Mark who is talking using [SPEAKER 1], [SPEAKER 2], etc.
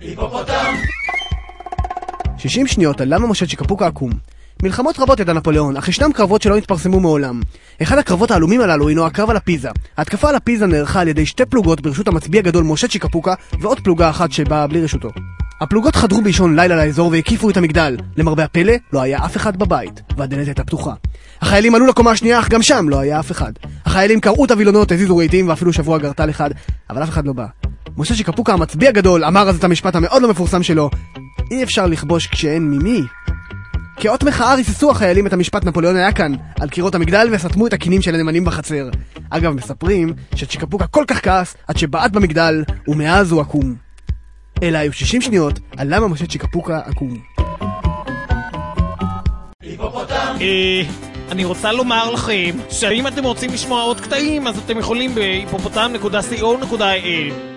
[SPEAKER 1] היפופוטם! 60 שניות על למה משה צ'יקפוקה עקום מלחמות רבות ידע נפוליאון, אך ישנם קרבות שלא נתפרסמו מעולם. אחד הקרבות העלומים הללו הינו הקרב על הפיזה. ההתקפה על הפיזה נערכה על ידי שתי פלוגות ברשות המצביא הגדול משה צ'יקפוקה ועוד פלוגה אחת שבאה בלי רשותו. הפלוגות חדרו באישון לילה לאזור והקיפו את המגדל. למרבה הפלא, לא היה אף אחד בבית, והדלת הייתה פתוחה. החיילים עלו לקומה השנייה, אך גם שם לא היה אף אחד. החיילים קרעו את הווילונות, הזיזו רהיטים ואפילו שברו אגרטל אחד, אבל אף אחד לא בא. משה צ'יקפוקה המצביא הגדול אמר אז את המשפט המאוד לא מפורסם שלו אי אפשר לכבוש כשאין ממי כאות מחאה ריססו החיילים את המשפט נפוליאון היה כאן על קירות המגדל וסתמו את הקינים של הנאמנים בחצר. אגב, מספרים שצ'יקפוקה כל כך כעס עד שבעט במגדל ומאז הוא עקום. אלה היו 60 שניות על למה משה צ'יקפוקה עקום.
[SPEAKER 2] אה, אני רוצה לומר לכם שאם אתם רוצים לשמוע עוד קטעים אז אתם יכולים בהיפופוטם.co.il